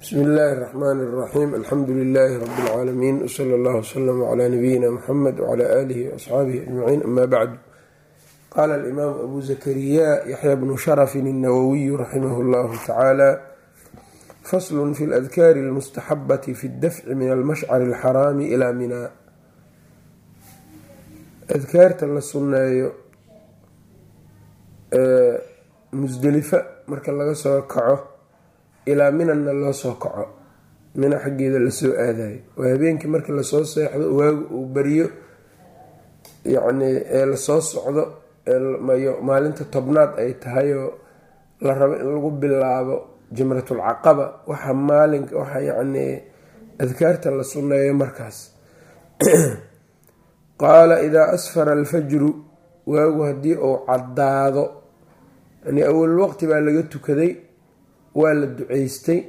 bismi illaahi raxmaani raxiim alxamdu lilaahi rabi lcaalamiin wsala allah wslama calaa nabiyina muxamed wcala aalihi waasxaabihi ajmaciin ama bacdu qaala alimaamu abu zakariya yaxya bnu sharafin alnawawiyu raximah llahu tacaala faslun fi ladkaari almustaxabati fi ddafci min almashcari alxaraami ilaa minaa adkaarta la sunneeyo musdelifa marka laga soo kaco ilaa minanna loo soo kaco. Mina xaggeeda la soo aadayo. Waa habeenkii markii la soo seexdo waagu uu bariyo yacnii ee la soo socdo maalinta tobnaad ay tahayoo la rabo in lagu bilaabo jamratul caqaba. Waxa maalinka waxa yacnii adkaarta la sunneeyo markaas. Qaala idaa asfara alfajru waagu haddii uu caddaado yani awal waqti baa laga tukaday waa la duceystay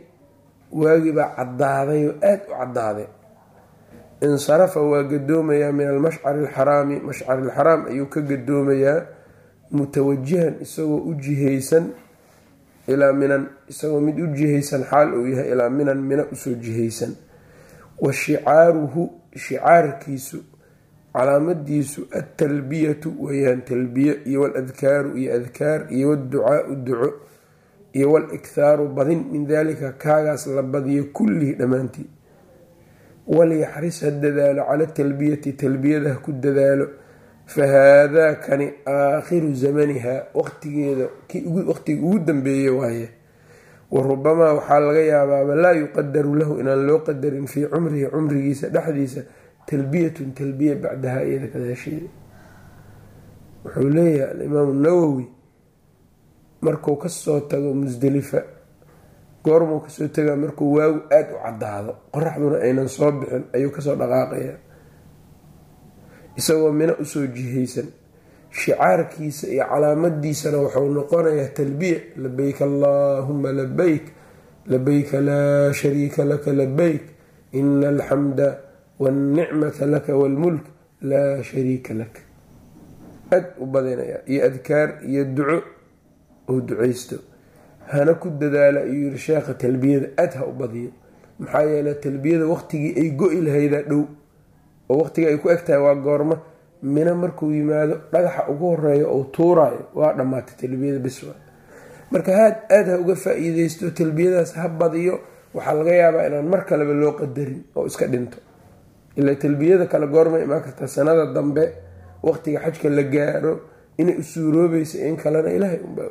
waagii baa oo aada u caddaaday. Insarafa waa gadoomayaa min almashcari alxaraami mashcari alxaraam ayuu ka gadoomayaa mutawajihan isagoo u jihaysan ilaa minan isagoo mid u jihaysan xaal uu yahay ilaa minan mina u soo jihaysan. Wa shicaaruhu shicaarkiisu calaamadiisu altalbiyatu weyaan talbiye iyo waladkaaru iyo adkaar iyo waducaau duco iyo walikhaaru badin min dalika kaagaas la badiyo kullihi dhammaantii. Walyaxris ha dadaalo cala talbiyati talbiyada ha ku dadaalo. Fa haadaa kani aakhiru zamaniha waqtigeeda waqtiga ugu dambeeye waaye. Wa rubamaa waxaa laga yaabaaba laa yuqadaru lahu inaan loo qadarin fii cumrihi cumrigiisa dhexdiisa talbiyatun talbiya bacdaha iyada kadaasheeda. Wuxuu leeyahay alimaamu nawowi markuu ka soo tago musdelifa goormuu ka soo tagaa markuu waagu aada u caddaado. Qoraxduna aynan soo bixin ayuu ka soo dhaqaaqayaa isagoo mina u soo jihaysan shicaarkiisa iyo calaamadiisana wuxuu noqonayaa talbiya labayk allaahuma labayk labayka laa shariika laka labayk ina alxamda wاlnicmata laka wاlmulk laa shariika lak. Aad u badinaya iyo adkaar iyo duco oo duceysto hana ku dadaala ayuu yiri sheekha talbiyada aad ha u badiyo. Maxaa yeele talbiyada waqtigii ay go-i lahaydaa dhow oo waqtigii ay ku eg tahay waa goormo mina markuu yimaado dhagaxa ugu horeeyo ou tuuraayo waa dhammaatay talbiyada biswa marka haad aada ha uga faa-iideysto talbiyadaas ha badiyo waxaa laga yaabaa inaan mar kaleba loo qadarin oo iska dhinto. Ilaa talbiyada kale goorma imaan kartaa sanada dambe waqtiga xajka la gaaro inay u suuroobaysa in kalena ilaahay unba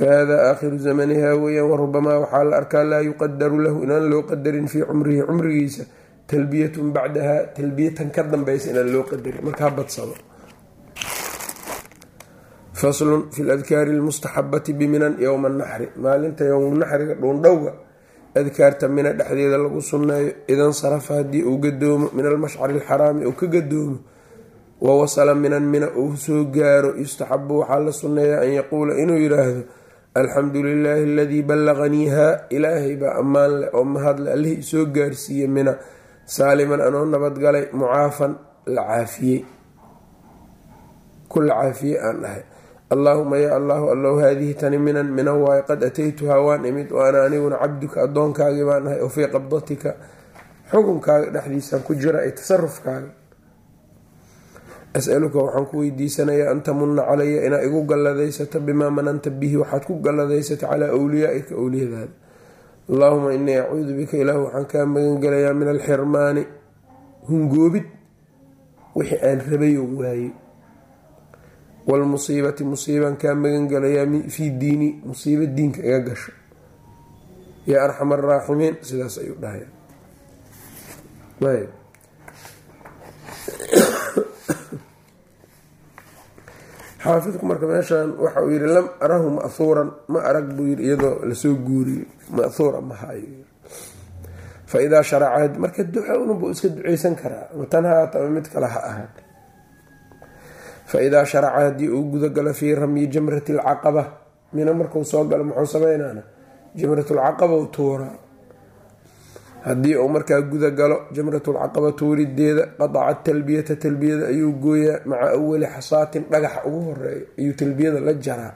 fahada aakhiru zamaniha weyaan warubamaa waxaa la arkaa laa yuqadaru lahu inaan loo qadarin fii cumrihi cumrigiisa talbiyatun bacdaha talbiyatan ka dambeysa inaan loo qadarin markaa badsado faslun fi ladkaari lmustaxabati biminan yowma naxri maalinta yowma naxriga dhuundhowga adkaarta mina dhexdeeda lagu sunneeyo idan sarafa haddii uu gadoomo min almashcari alxaraami uu ka gadoomo wa wasala minan mina uu soo gaaro yustaxabu waxaa la sunneeyaa an yaquula inuu yiraahdo alxamdu lilaahi aladii ballaqaniiha ilaahay baa ammaan leh oo mahadle allihii isoo gaarsiiye mina. Saaliman anoo nabadgalay mucaafan la caafiyey. Ku la caafiyey aan dhahay allaahuma yaa allahu allow haadihi tani minan minan waayo qad ataytuhaa waan imid o ana aniguna cabduka addoonkaagii baan ahay oo fii qabdatika. Xukunkaaga dhexdiisaan ku jira ay tasarufkaaga as-aluka waxaan ku weydiisanayaa an tamuna calaya inaa igu galladaysato bimaa mananta bihi waxaad ku galladaysato calaa wliyaaika owliyadaada allaahuma inii acuudu bika ilaah waxaan kaa magangelayaa min alxirmaani hungoobid wixii aan rabayon waayey wlmusiibati musiibaan kaa magangelayaa fii diini musiibo diinka iga gasho. Yaa arxam araaximiin sidaas ayuu dhahaya xaafidku marka meeshaan waxa uu yihi lam arahu ma'huuran ma arag buu yii iyadoo la soo guuriyo ma'huura mahayo fa idaa sharaca marka unbuu iska duceysan karaa ama tan haata ama mid kale ha ahaat fa-idaa sharaca haddii uu gudagalo fii ramyi jamrati alcaqaba mina markuu soo galo muxuu sameynana jamratulcaqaba u tuuraa haddii uu markaa gudagalo jamratulcaqaba tuurideeda qadaca talbiyata talbiyada ayuu gooyaa maca awali xasaatin dhagaxa ugu horreeya ayuu talbiyada la jaraa.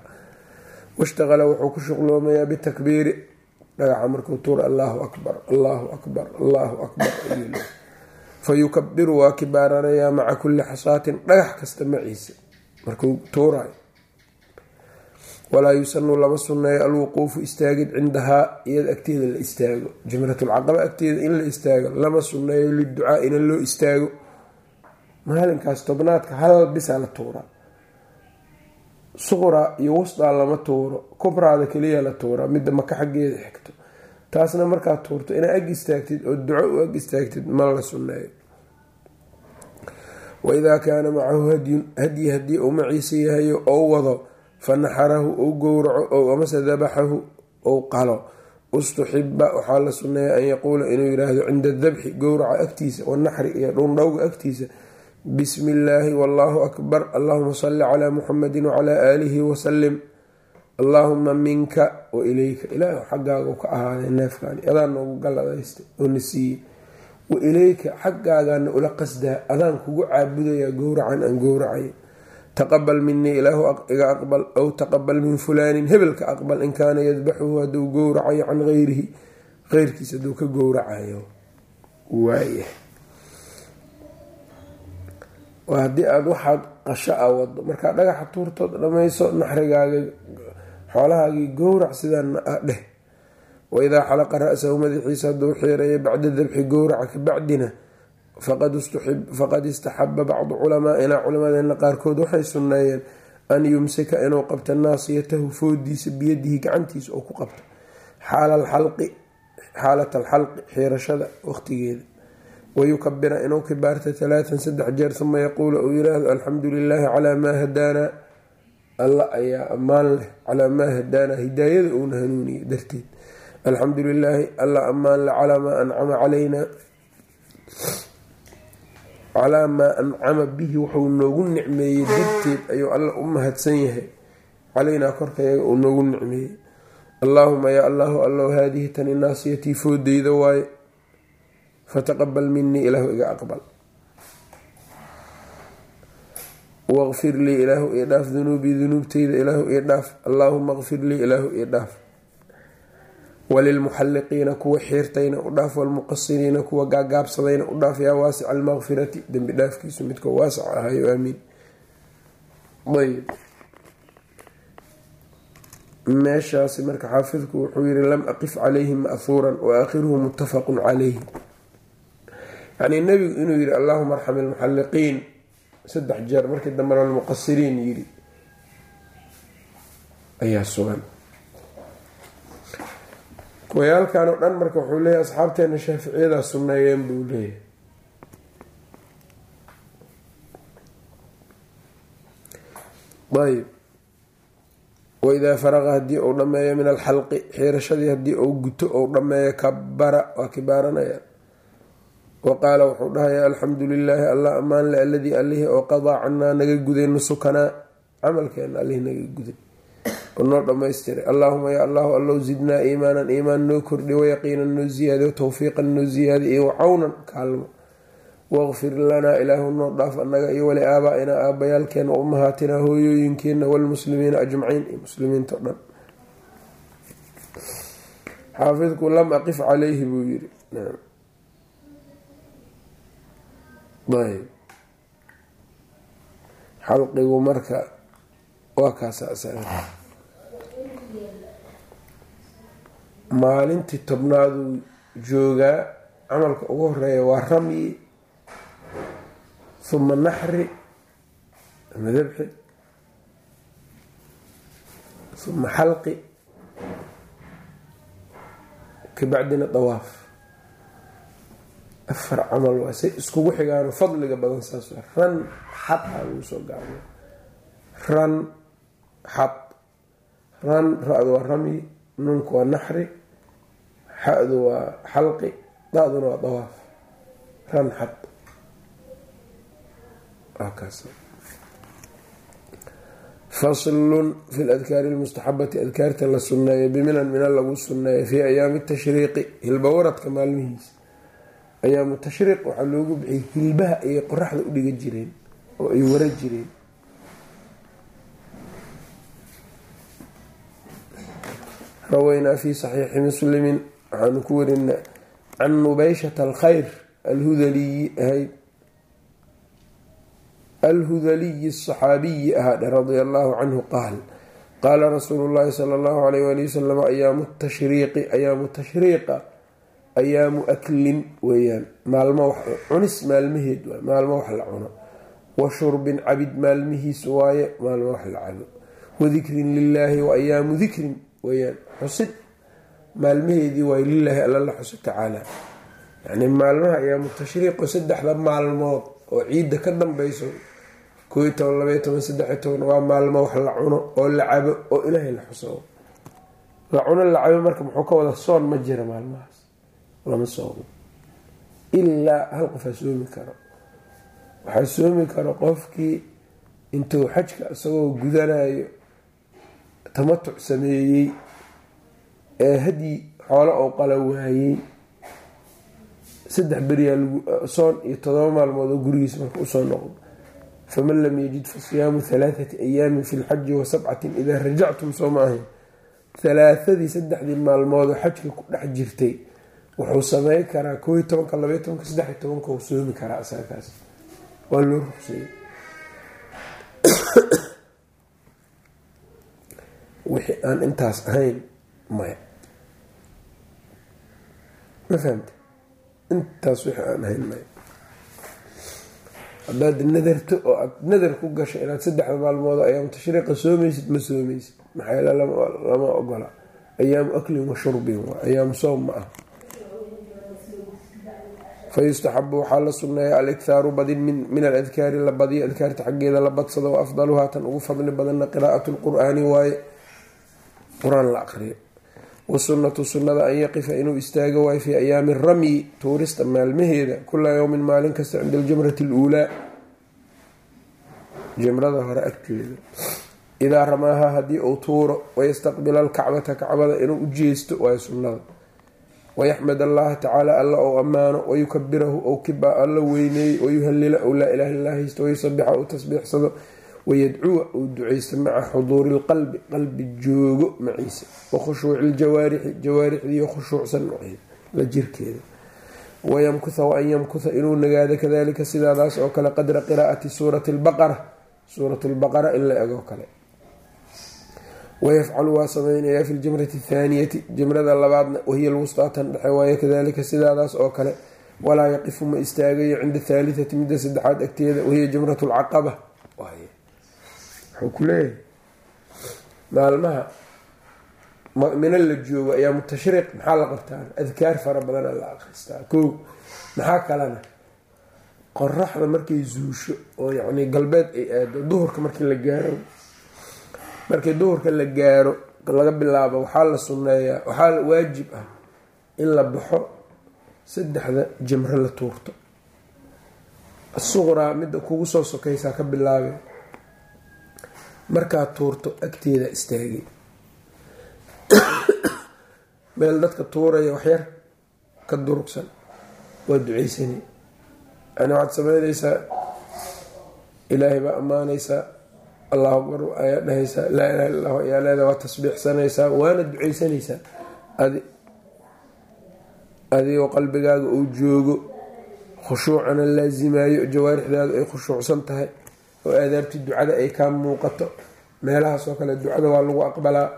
Washtaqala wuxuu ku shuqloomayaa bitakbiiri. Dhagaxa markuu tuura allaahu akbar allaahu akbar allaahu akbar ayuu fa yukabiru waa kibaaranayaa maca kulli xasaatin dhagax kasta maciisa. Markuu tuurayo walaa yusanu lama sunneeyo alwuquufu istaagid cindahaa iyada agteeda la istaago. Jamratulcaqaba agteeda in la istaago lama sunneeyo liducaa ina loo istaago. Maalinkaas tobnaadka hal bisaa la tuuraa suqra iyo wusdaa lama tuuro. Kubraada keliya la tuuraa midda maka xaggeeda xigto. Taasna markaad tuurto inaa ag istaagtid oo duco u ag istaagtid ma la sunneeyo waidaa kaana macahu hadyun hadyi haddii uu maciisa yahayo ou wado fa naxarahu ou gowraco ou amase dabaxahu ou qalo. Ustuxiba waxaa la sunneeya an yaquula inuu yiraahdo cinda dabxi gowraca agtiisa wanaxri iyo dhuundhowga agtiisa. Bismi illaahi wallaahu akbar. Allahuma salli calaa muxamadi wacalaa aalihi wasalim allaahuma minka wa ilayka. Ilaah xaggaaga ka ahaaday neefkaani adaan noogu galladaystay oo na siiyey. Wa ilayka xaggaagaana ula qasdaa adaan kugu caabudayaa gowracan aan gowracay taqabal minii ilaahu iga aqbal aw taqabal min fulaanin hebelka aqbal in kaana yadbaxuhu hadduu gowracayo can gayrihi qeyrkiis hadduu ka gowracayo. Waaya waa haddii aada waxaad qasho a wado markaa dhagaxa tuurtood dhammayso naxrigaaga xoolahaagii gowrac sidaana ah dheh. Waidaa xalaqa ra-sahu madaxiisa hadduu xiirayo bacda dabxi gowraca kabacdina faqad istaxaba bacdu culamaaina culamadeena qaarkood waxay sunneeyeen an yumsika inuu qabto naasiyatahu foodiisa biyadihi gacantiisa oo ku qabto xaalat alxalqi xiirashada waqtigeeda. Wayukabira inuu kibaarta talaatan saddex jeer uma yaquulu uu yiraahdo alxamdu lilaahi calaa maa hadaanaa alla ayaa ammaan leh calaa maa hadaanaa hidaayada uuna hanuuniye darteed. Alxamdu lilaahi alla ammaan leh calaa maa ancama calaynaa calaa maa ancama bihi wuxuu noogu nicmeeyey darteed ayuu alla u mahadsan yahay. Calaynaa korkayaga uu noogu nicmeeyey. Allaahuma yaa allahu allow haadihi tani naasiyatii foodeyda waaye. Fataqabal minii ilaahu iga aqbal. Waqfir lii ilaahu ii dhaaf dunuubii dunuubteyda ilaahu ii dhaaf. Allaahuma qfir lii ilaahu ii dhaaf walilmuxalliqiina kuwa xiirtayna u dhaaf walmuqasiriina kuwa gaagaabsadayna u dhaaf yaa waasica almaqfirati. Dembi dhaafkiisu midka waasic ahayo aamiin ayb meeshaasi marka xaafidku wuxuu yiri lam aqif calayhi ma'huuran wa aakhiruhu muttafaqun calayhi. Yacnii nebigu inuu yidhi allahuma arxam ilmuxalliqiin saddex jeer markii dambena almuqasiriin yidhi. Ayaa sugan kuwayaalkan oo dhan marka wuxuu leeyahy asxaabteena shaaficiyadaa sunneeyeen buu leeyahay. Ayb waidaa faraqa haddii uu dhammeeyo min alxalqi xiirashadii haddii uu guto ou dhammeeyo kabara waa kibaaranaya wa qaala wuxuu dhahayaa alxamdu lilaahi allah ammaan le aladii allihii oo qadaa canaa naga guday nusukanaa camalkeena allihii naga guday noo dhammaystiray allaahuma yaa allahu allow zidnaa iimaanan iimaan noo kordhi wayaqiinan noo ziyaadi watawfiiqan noo ziyaadi iyo wacawnan kaalmo. Waqfir lanaa ilaahu noo dhaaf annaga iyo wali aabaa-inaa aabayaalkeena wa umahaatinaa hooyooyinkeena ajmaciin iyo muslimiinta o dhan. Xaafidku lam aqif calayhi buu yiri ayb xalqigu marka waa kaasa maalintii tobnaaduu joogaa camalka ugu horreeya waa ramyi huma naxri ama dabxi huma xalqi kabacdina dawaaf. Afar camal waa say iskugu xigaano fadliga badan saas waa ran xad aa lagu soo gaabay ran xad ran ra-du waa ramyi nunku waa naxri xa-du waa xalqi da-duna waa dawaaf. Ran xad faslun fi ladkaari lmustaxabati adkaarta la sunneeyo biminan mina lagu sunneeyo fii ayaami tashriiqi hilbawaradka maalmihiisa. Ayaamu tashriiq waxaa loogu bixiyay hilbaha ayay qoraxda u dhiga jireen oo ay wara jireen. Rawaynaa fi saxiixi muslimin waxaanu ku warinaa can nubayshata alkhayr alhudaliyi ahayd. Alhudaliyi asaxaabiyi ahaadhe radia allahu canhu qaal qaala rasuulu llahi sala allahu alayh wali wasalam ayaamu tashriiqi ayaamu tashriiqa ayaamu aklin weeyaan. Maalmo wax cunis maalmaheed waay maalmo wax la cuno. Wa shurbin cabid maalmihiis waaye maalmo wax la cabo. Wadikrin lilaahi wa ayaamu dikrin weyaan xusid maalmaheedii waay lilaahi alla la xuso tacaala. Yacni maalmaha ayaamu tashriiqo saddexda maalmood oo ciidda ka dambeyso koo iyo toban labaiyo toban saddexiyo toban waa maalmo wax la cuno oo la cabo oo ilaahay la xuso. La cuno la cabo marka muxuu ka wada soon ma jira maalmahaas. Lama soomo ilaa hal qofaa soomi karo. Waxaa soomi karo qofkii intuu xajka isagoo gudanayo tamatuc sameeyey ee hadyi xoolo oo qala waayey saddex beriyaa soon iyo todoba maalmood oo gurigiisa marka u soo noqdo. Faman lam yajid fa siyaamu halaathati ayaamin fi lxaji wa sabcatin idaa rajactum soo ma ahayn. Halaathadii saddexdii maalmoodoo xajka ku dhex jirtay wuxuu sameyn karaa koo iyo tobanka labaiyo tobanka saddexiyo tobanka uu soomi karaa isagaas waa loo ruqseeyey wixii aan intaas ahayn ma fahamte intaas wixii aan ahayn maya haddaad nadarto oo aada nadar ku gasho inaad saddexda maalmood ayaamu tashriiqa soomaysid ma soomeysid maxaa yeele lama ogola ayaamu aklin wa shurbin ayaamu soom ma ah fayustaxabu waxaa la sunneeya alikhaaru badin min aladkaari la badiyo adkaarta xaggeeda la badsado wa afdaluhaa tan ugu fadli badanna qiraa'atu lqur'aani waaye qur'aan la aqriyo wasunnatu sunnada an yaqifa inuu istaago waayo fii ayaami ramyi tuurista maalmaheeda kula yowmin maalin kasta cinda aljamrati aluulaa jamrada hore agteeda. Idaa ramaaha haddii uu tuuro wayastaqbila alkacbata kacbada inuu u jeesto waayo sunnada. Wayaxmad allaha tacaala alla ou ammaano wayukabirahu ou kiba alla weyneeyey wayuhalila ou laa ilaha illa haysto wayusabixa ou tasbiixsado wayadcuwa uu duceysto maca xuduuri lqalbi qalbi joogo maciisa wa khushuuci ljawaarixi jawaarixdiiyo khushuucsan la jirkeeda wayamkuha waan yamkuha inuu nagaado kadalika sidaadaas oo kale qadra qiraa'ati suurati lbaqara suurat lbaqara in la ego kale wayafcalu waa sameynayaa fi ljamrati athaaniyati jamrada labaadna wahiya lwustaa tan dhexe waayo kadalika sidaadaas oo kale walaa yaqifu ma istaagayo cinda athaalitati midda saddexaad agteeda wahiya jamrat lcaqaba wuxuu ku leeyahay maalmaha mina la joogo ayaa mutashriiq maxaa la qabtaa? Adkaar fara badana la akristaa ko maxaa kalena? Qoraxda markay zuusho oo yacni galbeed ay aado duhurka markii la gaaro markii duhurka la gaaro laga bilaabo waxaa la sunneeyaa waxaa waajib ah in la baxo saddexda jamro la tuurto. Asuqraa midda kugu soo sokaysaa ka bilaabe markaad tuurto agteeda istaagay meel dadka tuuraya waxyar ka durugsan. Waa duceysani. Yani waxaad sameynaysaa ilaahay baa ammaanaysaa allahu akbar ayaa dhahaysaa laa ilaha illa llah ayaa leeda waa tasbiixsanaysaa waana duceysanaysaa adigoo qalbigaaga uu joogo khushuucana laasimayo jawaarixdaadu ay khushuucsan tahay oo aadaabtii ducada ay kaa muuqato. Meelahaas oo kale ducada waa lagu aqbalaa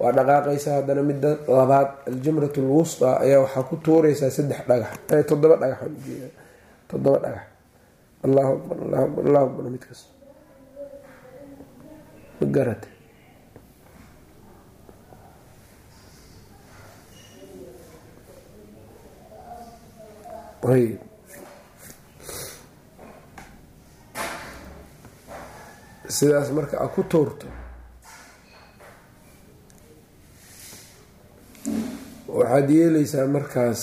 waa dhaqaaqaysaa haddana midda labaad. Aljamrat alwustaa ayaa waxaa ku tuuraysaa saddex dhagax. Toddoba dhagax ujeeda dhagax. Allahu akbar allahu akbar allahu akbar mid kasta. Ma garata ayb sidaas marka a ku tuurto. Waxaad yeeleysaa markaas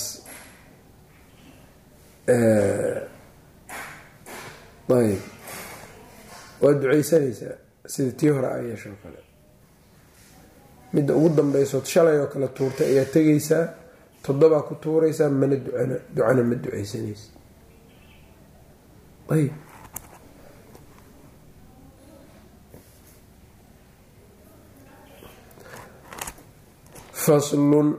ayb waad duceysanaysaa sida tii hore a yeeshoo kale. Midda ugu dambeysood shalay oo kale tuurtay ayaa tegaysaa toddobaa ku tuuraysaa mana ducana ducana ma duceysanaysa ayb faslun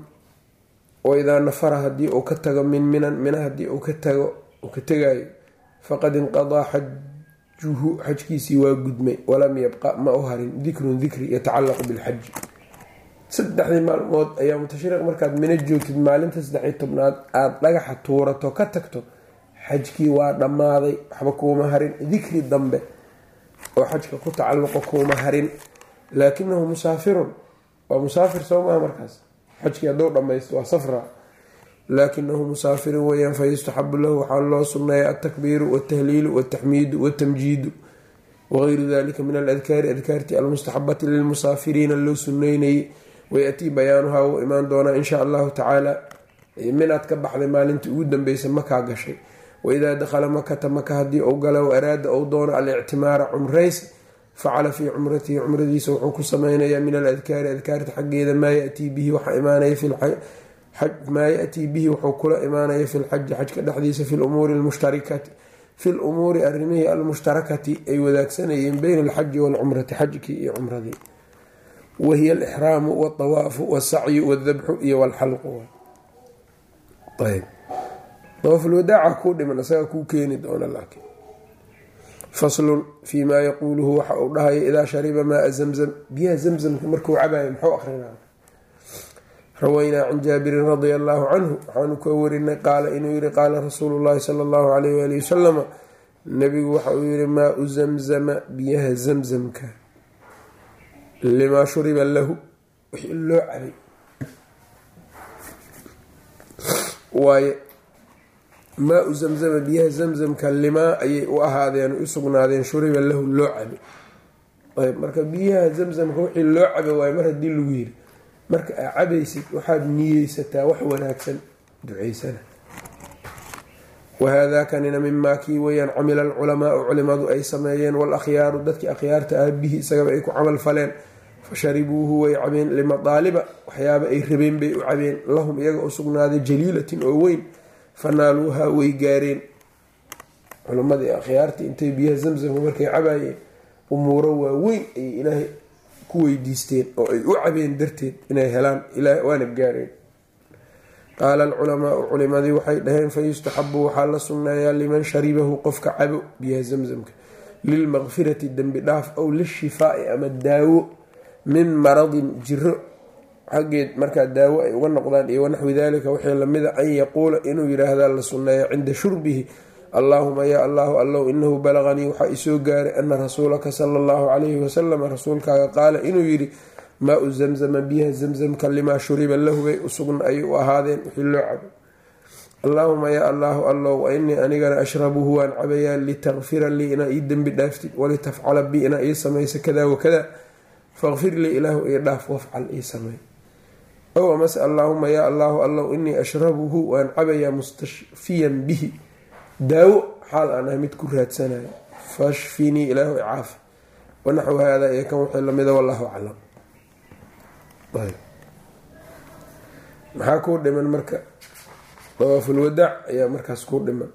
waidaa nafara haddii uu ka tago min minan mina haddii uu ka tago uu ka tegaayo faqad inqadaa xajuhu xajkiisii waa gudmay walam yabqa ma u harin dikrun dikri yatacallaqu bilxaji saddexdii maalmood ayaa mutashriq markaad mina joogtid maalinta saddexiy tobnaad aada dhagaxa tuurato ka tagto xajkii waa dhammaaday waxba kuuma harin dikri dambe oo xajka ku tacalluqo kuuma harin. Laakinahu musaafirun waa musaafir soo maha markaas. Xajkii hadduu dhammaysto waa safra. Laakinahu musaafirun weyaan fayustaxabu lahu waxaa loo sunneeya altakbiiru waltahliilu waltaxmiidu waltamjiidu wagayru dalika min aladkaari adkaartii almustaxabati lilmusaafiriina loo suneynayay wayatii bayaanuhaa wuu imaan doonaa insha allahu tacaala. Minaad ka baxday maalintii ugu dambeysa makaa gashay. Waidaa dakhala makata maka haddii uu gala wa araada ou doono alictimaara cumraysa facala fii cumratihi cumradiisa wuxuu ku sameynayaa min aladkaari adkaarta xaggeeda maa yatii bihi maa yatii bihi wuxuu kula imaanaya fi lxaji xajka dhexdiisa fi lumuuri lmushtarakati fi lumuuri arrimihii almushtarakati ay wadaagsanayeen beyna alxaji waalcumrati xajkii iyo cumradii wahiya alixraamu walawaafu walsacyu waldabxu iyo walxalqu dawaafulwadaaca kuu dhiman isagaa kuu keeni doona laakiin faslun fii maa yaquuluhu waxa uu dhahaya idaa shariba maaa zamzam. Biyaha zamzamka markuu cabayo muxuu akrinaa rawaynaa can jaabirin radia allaahu canhu waxaanu ka warinay qaala inuu yihi qaala rasuulu llahi sala allahu alayh waali wasalama nabigu waxa uu yihi maau zamzama biyaha zamzamka limaa shuriba lahu. Wixii loo cabay maa-u zamzama biyaha zamzamka limaa ayay u ahaadeen u sugnaadeen shuriba lahu loo cabe ayb marka biyaha zamzamka wixii loo cabe waaye mar haddii lagu yiri marka aa cabaysid waxaad niyeysataa wax wanaagsan duceysana. Wahaada kanina mimaa kii weyaan camila alculamaau culimadu ay sameeyeen waalakhyaaru dadkii akhyaarta ah bihi isagaba ay ku camal faleen. Fasharibuuhu way cabeen limadaaliba waxyaaba ay rabeen bay u cabeen. Lahum iyaga u sugnaaday jaliilatin oo weyn fanaaluuhaa way gaareen. Culimmadii akhyaartii intay biyaha zamzamka markay cabaayeen umuuro waaweyn ayay ilaahay ku weydiisteen oo ay u cabeen darteed inay helaan. Waana gaareen. Qaala alculamaau culimadii waxay dhaheen fayustaxabu waxaa la sugnayaa liman sharibahu qofka cabo biyaha zamzamka. Lilmaqfirati dembi dhaaf ow lishifaai ama daawo min maradin jiro xaggeed markaa daawo ay uga noqdaan iyo wanaxwi dalika wixii lamida an yaquula inuu yidhaahdaa la sunneeya cinda shurbihi. Allaahuma yaa allahu allow inahu balaqanii waxaa isoo gaaray ana rasuulaka sala allahu calayhi wasalam rasuulkaaga qaala inuu yidhi maa-u zamzama biyaha zamzamka limaa shuriba lahu bay usugna u ahaadeen wixii loo cabo. Allaahuma yaa allaahu allow wa inii anigana ashrabuhu waan cabayaa litakfira lii inaa ii dembi dhaaftid walitafcala bi inaa ii samaysa kada wakada faqfir lii ilaahu ii dhaaf wafcal ii samey ow amase allaahuma yaa allaahu allow inii ashrabuhu waan cabayaa mustashfiyan bihi. Daawo xaal aan ah mid ku raadsanayo fashfinii ilaahu icaafi. Wanaxwu haadaa iyo kan wixii lamida wallahu aclam. Maxaa kuu dhiman marka? Dawaafulwadaac ayaa markaas kuu dhiman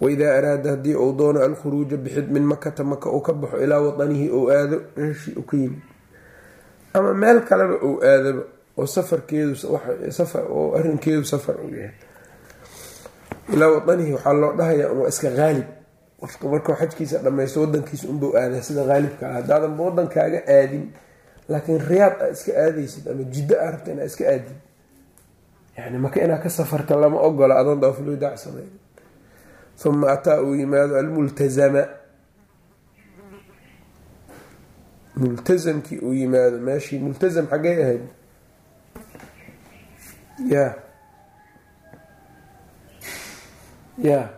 waidaa araada haddii uu doono alkhuruuja bixid min makata maka uu ka baxo ilaa wadanihi ou aado meeshii uu ka yimid ama meel kaleba ou aadaba oo safarkeedu oo arinkeedu safar uu yahay ilaa wadanihi waxaa loo dhahayaa waa iska qaalib qofka markuu xajkiisa dhamaysto wadankiisa unbau aadaa sida qaalibka ah haddaadanba wadankaaga aadin laakiin riyaad aa iska aadaysid ama jiddo aa rabta inaa iska aadin yani maka inaa ka safarta lama ogola adoon daafulwadaac sameyn uma ataa uu yimaado almultazama multazamkii uu yimaado meeshii multazam xaggay ahayd ya ya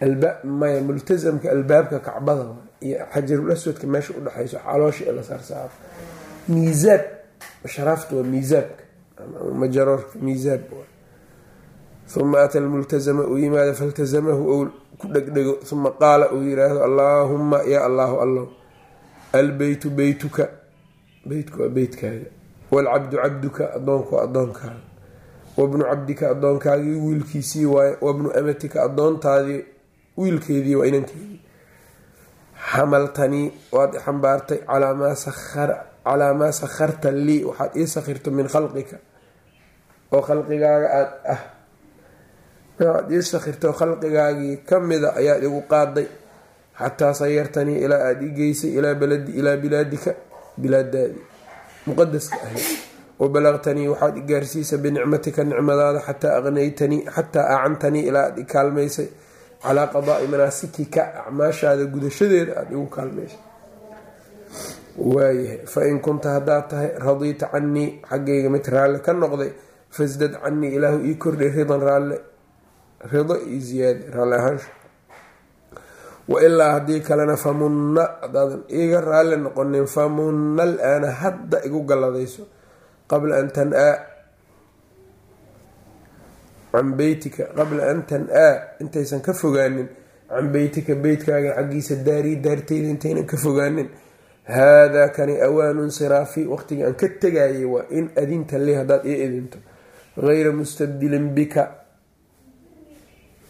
alba maya multazamka albaabka kacbada iyo xajarul aswadka meesha udhexayso caloosha ee la saarsaaro miisaab sharaafta waa miisaabka majaroorka miisaab uma ata lmultazama uu yimaado faltazamahu ou ku dhegdhego uma qaala uu yiraahdo allaahuma yaa allaahu allow albeytu beytuka beytku waa beytkaaga waalcabdu cabduka adoonku waa adoonkaaga wabnu cabdika adoonkaagii wiilkiisii waaye wabnu amatika adoontaadii wiilkeedii waa inankeedii xamaltanii waad ixambaartay calaa maa sakharta lii waxaad ii sakhirto min khalqika oo khalqigaaga aad ah waxaad ii sakhirto khalqigaagii ka mida ayaad igu qaaday. Xataa sayartanii ilaa aada ii geysay ilaa bilaadika bilaadaadii muqadaska ahayd wabalaqtanii waxaad i gaarsiisa binicmatika nicmadaada xataa aqnaytanii xataa acantanii ilaa aad i kaalmaysay. Calaa qadaai manaasikika acmaashaada gudashadeeda aada igu kaalmaysay. Waayahay fain kunta haddaad tahay radiita canii xaggayga mid raalle ka noqday fasdad canii ilaahu ii kordhay ridan raalle rido io ziyaade raalle ahaansha wailaa haddii kalena famunna hadaadan iiga raalli noqonin famunna alaana hadda igu galladayso qabla an tan-aa can beytika qabla an tan-aa intaysan ka fogaanin can beytika beytkaaga xaggiisa daarii daartayda intaynan ka fogaanin haadaa kani awaanu insiraafi waqtigii aan ka tegayay waa in adinta li haddaad ii idinto. Gayra mustabdilin bika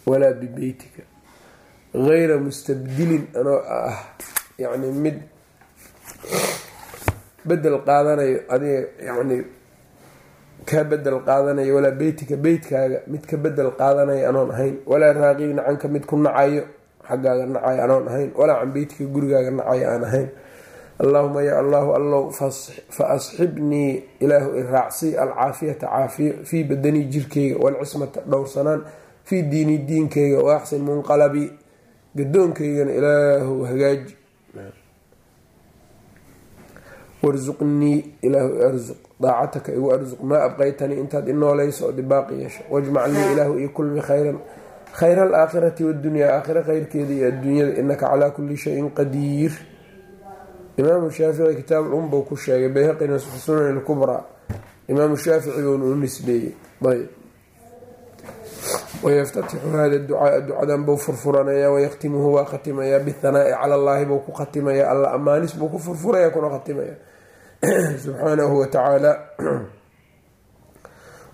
walaa bibeytika gayra mustabdilin anoo ah yacni mid bedel qaadanayo adiga yacni ka bedel qaadanayo walaa beytika beytkaaga mid ka bedel qaadanayo anoon ahayn walaa raaqibin canka mid ku nacayo xaggaaga nacayo anoon ahayn walaa can beytika gurigaaga nacayo aan ahayn. Allahuma ya allahu allow fa asxibnii ilaahu iraacsi alcaafiyata caafiyo fii badanii jirkeyga walcismata dhowrsanaan fii diini diinkeyga waaxsin munqalabii gadoonkeygana ilaahu hagaaji warsuqnii ilaahu arsuq daacataka igu arsuq maa abqaytanii intaad i noolayso oo dibaaqi yeesho. Wajmac ilaahu io kulmi khayran. Khayra alaakhirati waddunyaa aakhira khayrkeeda iyo adduunyada inaka calaa kulli shayin qadiir. Imaamu shaafici kitaab um buu ku sheegay bayhaqina sunan ilkubraa imaamu shaafici buuna u nisbeeyey. Ayb wayaftatixu hada ducaaa ducadan buu furfuranayaa wayaktimuhu waa khatimayaa bithanaa'i cala allaahi buu ku khatimayaa alla amaanis buu ku furfuraya kuna khatimaya subxaanahu watacaala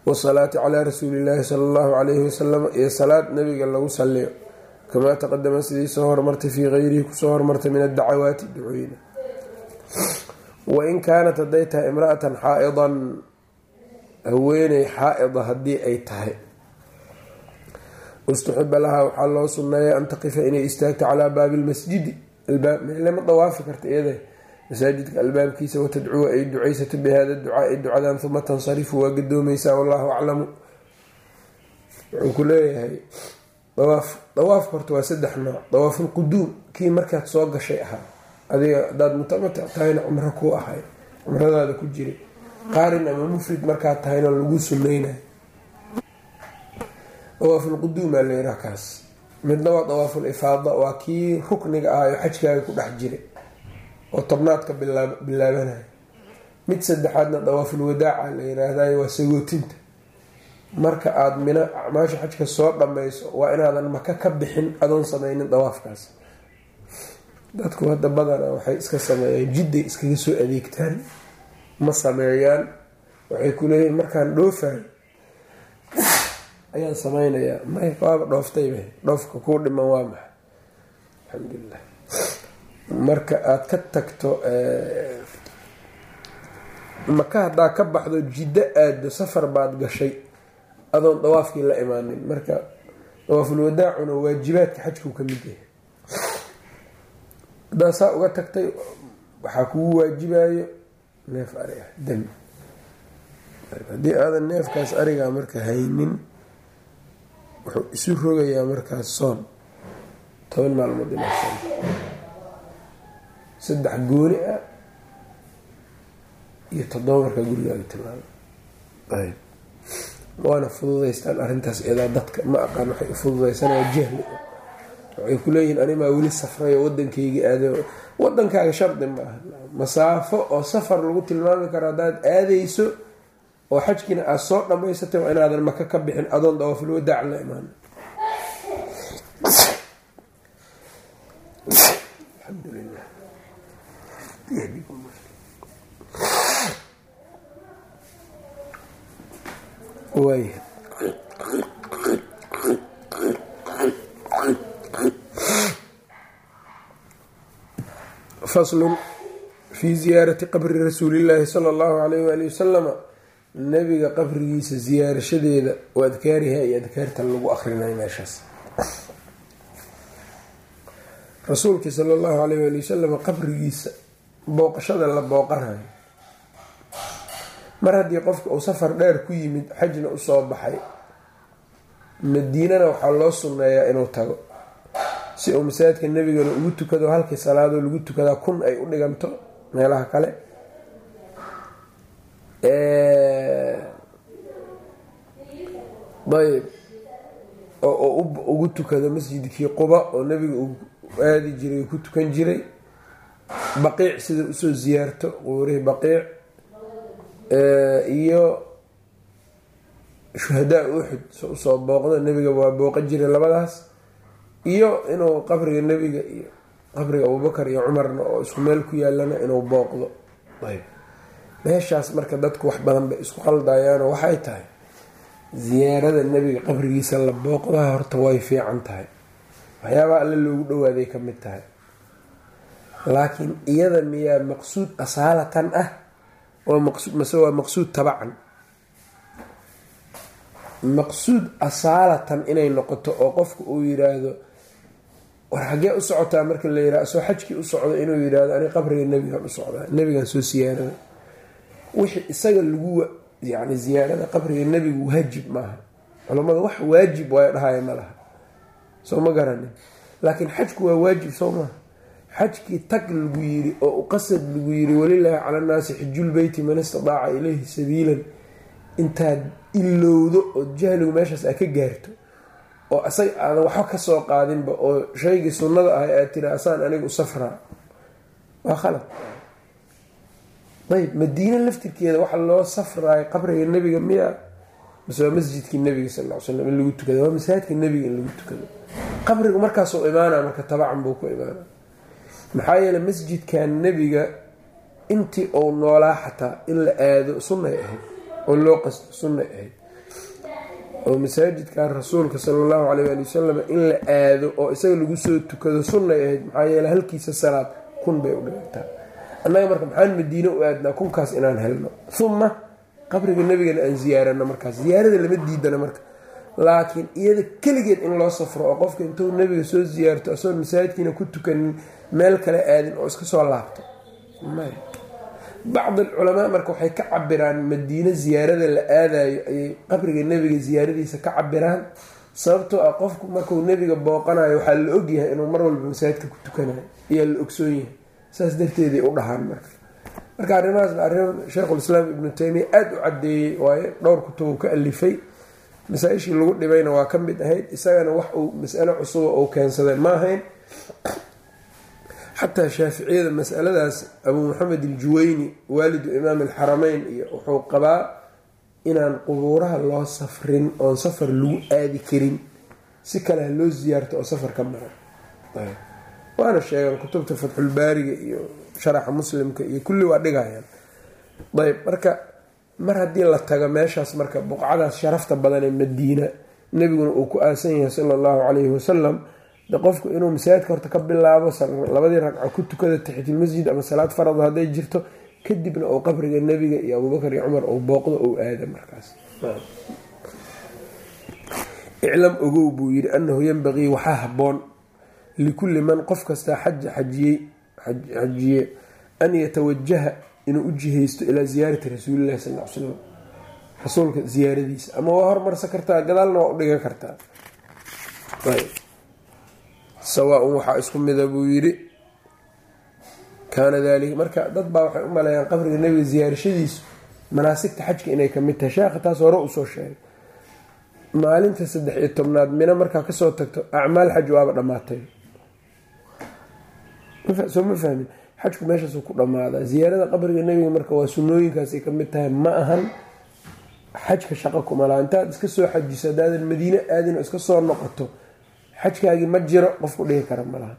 wasalaati calaa rasuuli illaahi sala allahu calayhi wasalam iyo salaad nabiga lagu saliyo kamaa taqadama sidii soo hormartay fii gayrihi ku soo hormartay min addacawaati ducooyina wain kaanat hadday tahay imra-atan xaa-idan haweeney xaa-ida haddii ay tahay istuxiba lahaa waxaa loo sunneeya an taqifa inay istaagto calaa baabi lmasjidi lama dawaafi karta iyada masaajidka albaabkiisa watadcuwa ay ducaysato bihada ducaai ducadan uma tansarifu waa gadoomaysaa wallahu aclamu wuxuu ku leeyahay dawaaf dawaafka horta waa saddex nooc dawaafulquduum kii markaad soo gashay ahaa adiga hadaad mutamatic tahayna cumro ku ahay cumradaada ku jiray qaarin ama mufrid markaad tahayna lagu suneynayo dawaafulquduumaa layidhaha kaas. Midna waa dawaaful ifaada waa kii rukniga ahayo xajkaaga ku dhex jiray oo tobnaadka bilaabanaya mid saddexaadna dawaaful wadaaca la yiraahdayo waa sagootinta. Marka aada mina acmaasha xajka soo dhammayso waa inaadan maka ka bixin adoon sameynin dawaafkaas dadku hadda badana waxay iska sameeyaan jidday iskaga soo adeegtaan. Ma sameeyaan waxay ku leeyihiin markaan dhoofayo ayaan sameynayaa may waaba dhooftayba dhoofka kuu dhiman waa maxay? Alxamdulilah marka aada ka tagto maka haddaa ka baxdo jiddo aado safar baad gashay adoon dawaafkii la imaanin. Marka dawaaful wadaacuna waajibaadka xajkuu ka mid yahay. Haddaa saa uga tagtay waxaa kugu waajibayo neef ari ah dami haddii aadan neefkaas arigaa marka haynin wuxuu isu rogayaa markaas soon. Toban maalmood ilaa soon saddex gooni ah iyo toddoba markaa gurigaaga timaado ayb waana fududaystaan arrintaas iyadaa dadka ma aqaan waxay u fududaysanaya jahli. Waxay ku leeyihiin animaa weli safray oo waddankayga aado waddankaaga shardi ma aha. Masaafo oo safar lagu tilmaami karo haddaad aadayso oo xajkiina aada soo dhammaysatay waa inaadan maka ka bixin adoon dawaaful wadaac la imaan. Faslun fii ziyaarati qabri rasuulillaahi sala allahu calayh waali wasalama nabiga qabrigiisa ziyaarashadeeda oo adkaariha iyo adkaarta lagu akrinay meeshaas. Rasuulkii sala allahu calayh waali wasalam qabrigiisa booqashada la booqanayo. Mar haddii qofka uu safar dheer ku yimid xajna u soo baxay madiinana waxaa loo sunneeyaa inuu tago. Si uu masaajidka nebigana ugu tukado halkii salaadoo lagu tukadaa kun ay u dhiganto meelaha kale ayb oo ugu tukado masjidkii quba oo nebiga uu aadi jiray ku tukan jiray. Baqiic sida u soo ziyaarto qubuurihii baqiic. Iyo shuhadaa uxud so u soo booqdo nebiga waa booqan jiray labadaas. Iyo inuu qabriga nebiga iyo qabriga abubakar iyo cumarna oo isku meel ku yaalana inuu booqdo meeshaas marka dadku wax badan bay isku qaldayaanoo waxay tahay ziyaarada nebiga qabrigiisa la booqdaha horta way fiican tahay. Waxyaabaha alle loogu dhawaaday ka mid tahay. Laakiin iyada miyaa maqsuud asaalatan ah mase waa maqsuud tabacan maqsuud asaalatan inay noqoto oo qofka uu yiraahdo war xaggee u socotaa marka la yiraha soo xajkii u socdo inuu yiraahdo ani qabriga nebigan u socdaa nebigan soo siyaarada wixii isaga lagu yani ziyaarada qabriga nebigu waajib maaha. Culammada wax waajib waay dhahaya ma laha. Soo ma garanin laakiin xajku waa waajib soo maaha xajkii tag lagu yiri oo u qasad lagu yiri walilaahi cala nnaasi xijulbeyti man istidaaca ilayhi sabiilan. Intaad ilowdo oo jahligu meeshaas aa ka gaarto oo asaga aadan waxba ka soo qaadinba oo shaygii sunnada ah aad tiri asaan aniga u safraa. Waa khalad ayb madiine laftirkeeda waxa loo safraayo qabriga nebiga miya. Mase waa masjidkii nebiga sal l slam in lagu tukado waa masaajidka nebiga in lagu tukado. Qabrigu markaasuu imaana marka tabacan buu ku imaana maxaa yeele masjidkan nebiga intii uu noolaa xataa in la aado sunnay ahayd oo loo qasto sunnay ahayd. Oo masaajidkan rasuulka sala allahu caleyh ali wasalam in la aado oo isaga lagu soo tukado sunnay ahayd maxaa yeele halkiisa salaad kun bay u dhigantaa annaga marka maxaan madiine u aadnaa kunkaas inaan helno. Uma qabriga nebigana aan ziyaarano markaas. Ziyaarada lama diidana marka. Laakiin iyada keligeed in loo safro oo qofka intuu nebiga soo ziyaarto asagoon masaajidkiina ku tukanin meel kale aadin oo iska soo laabto. Bacd alculamaa marka waxay ka cabiraan madiine ziyaarada la aadayo ayay qabriga nebiga ziyaaradiisa ka cabiraan sababtoo ah qofku markuu nebiga booqanayo waxaa la ogyahay inuu mar walba masaajidka ku tukanayo ayaa la ogsoon yahay saas darteeday u dhahaan marka. Marka arrimahaas arrin sheikhulislaam ibnu taymiya aada u caddeeyey waayo dhowr kutub uu ka alifay masaa-ishii lagu dhibayna waa ka mid ahayd isagana wax uu masalo cusuba uu keensaday ma ahayn. Xataa shaaficiyada masaladaas abuu maxamed aljuweyni waalidu imaam alxarameyn iyo wuxuu qabaa inaan qubuuraha loo safrin oon safar lagu aadi karin. Si kale loo siyaarto oo safar ka mara waana sheegaan kutubta fatxulbaariga iyo sharaxa muslimka iyo kulli waa dhigayaan. Ayb marka mar haddii la tago meeshaas marka buqcadaas sharafta badan ee madiina nebiguna uu ku aasan yahay sala allahu calayhi wasalam de qofku inuu masaajidka horta ka bilaabo labadii ragco ku tukada taxitulmasjid ama salaad farad hadday jirto kadibna uu qabriga nebiga iyo abuubakar iyo cumar uu booqdo ou aada markaas. Iclam ogow buu yidhi annahu yanbaqii waxaa habboon likulli man qof kastaa xaja xajiye an yatawajaha inuu u jihaysto ilaa ziyaarati rasuulillahi sal l slam rasuulka ziyaaradiisa. Ama waa hormarsan kartaa gadaalna waa u dhigan kartaa. Sawaa-un waxaa isku mida buu yidhi. Kaana dalika marka dad baa waxay u maleeyaan qabriga nebiga ziyaarashadiisu manaasigta xajka inay ka mid tahay. Sheekha taas hore u soo sheegay. Maalinta saddex iyo tobnaad mina markaa ka soo tagto acmaal xaj waaba dhammaatay soo ma fahmin? Xajku meeshaasuu ku dhammaadaa ziyaarada qabriga nebiga marka waa sunnooyinkaasay ka mid tahay ma ahan xajka shaqo kuma laha intaad iska soo xajiso haddaadan madiine aadin oo iska soo noqoto xajkaagii ma jiro qofku dhihi kara ma laha.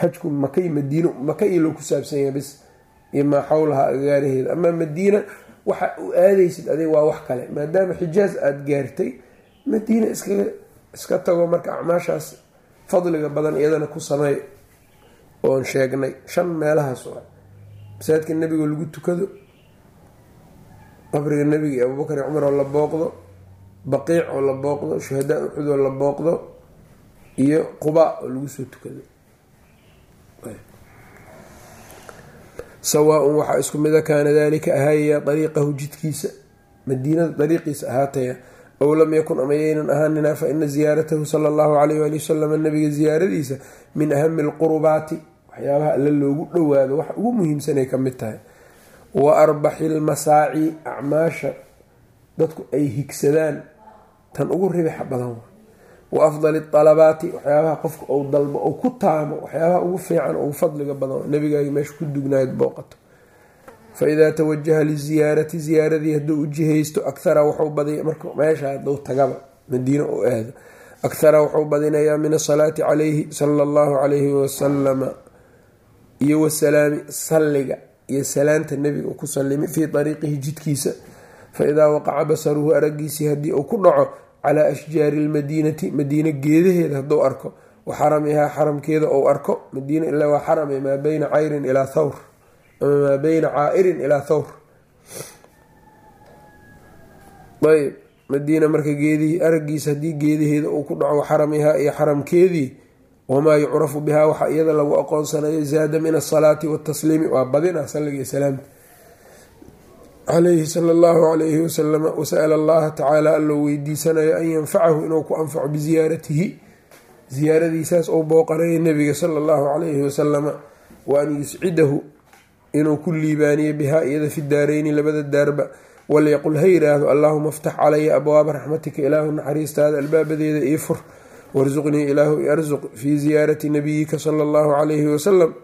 Xajku makay madiino maka ilo ku saabsan yahay bis iyo maa xawlaha agaaraheeda ama madiina waxa u aadaysid adig waa wax kale. Maadaama xijaas aada gaartay madiina iskaga iska tago marka acmaashaas fadliga badan iyadana ku sameey oon sheegnay shan meelahaas waa masaajidka nebigo lagu tukado qabriga nebiga iyo abubakar iyo cumar oo la booqdo baqiic oo la booqdo shuhadaa uxud oo la booqdo iyo quba oo lagu soo tukado. Sawaa-un waxaa isku mida kaana dalika ahaayaya dariiqahu jidkiisa madiinada dariiqiisa ahaataya ow lam yakun ama yaynan ahaanina fa ina ziyaaratahu sala allahu caleyh waali wasalam nabiga ziyaaradiisa min ahami alqurubaati waxyaabaha alle loogu dhowaado wax ugu muhiimsanay ka mid tahay. Wa arbaxi lmasaaci acmaasha dadku ay higsadaan tan ugu ribixa badan. Wa afdali alabaati waxyaabaha qofka ou dalbo ou ku taamo waxyaabaha ugu fiican ugu fadliga badan nabigaagi meesha ku dugnayd booqato. Fa idaa tawajaha liziyaarati ziyaaradii hadduu u jihaysto akhara wuxuu badiy marka meesha hadduu tagaba madiino u aado akhara wuxuu badinayaa min asalaati calayhi sala allahu calayhi wasalama iyo wasalaami salliga iyo salaanta nebiga ku sallimay fii ariiqihi jidkiisa. Fa idaa waqaca basaruhu aragiisii haddii uu ku dhaco calaa ashjaari lmadiinati madiina geedaheeda hadduu arko wa xaramkeeda ou arko madiina ilaa waa xarame maa beyna cayrin ilaa thawr ama maa beyna caa'irin ilaa thawr. Ayb madiina marka geedihii aragiisa haddii geedaheeda uu ku dhaco xaramihaa iyo xaramkeedii wamaa yucrafu bihaa waxa iyada lagu aqoonsanayo zaada min asalaati watasliimi waa badina salliga iyo salaamta calayhi sala allahu calayhi wasalama wasa'ala allaha tacaala alloo weydiisanayo an yanfacahu inuu ku anfaco biziyaaratihi ziyaaradiisaas ou booqanaya nebiga sala allahu calayhi wasalama wa an yuscidahu inuu ku liibaaniyo bihaa iyada fi daareyni labada daarba walyaqul ha yiraahdo allaahuma aftax calaya abwaaba raxmatika ilaahu naxariistaada albaabadeeda ii fur warsuqnii ilaahu arsuq fii ziyaarati nabiyika sala allahu calayhi wasalam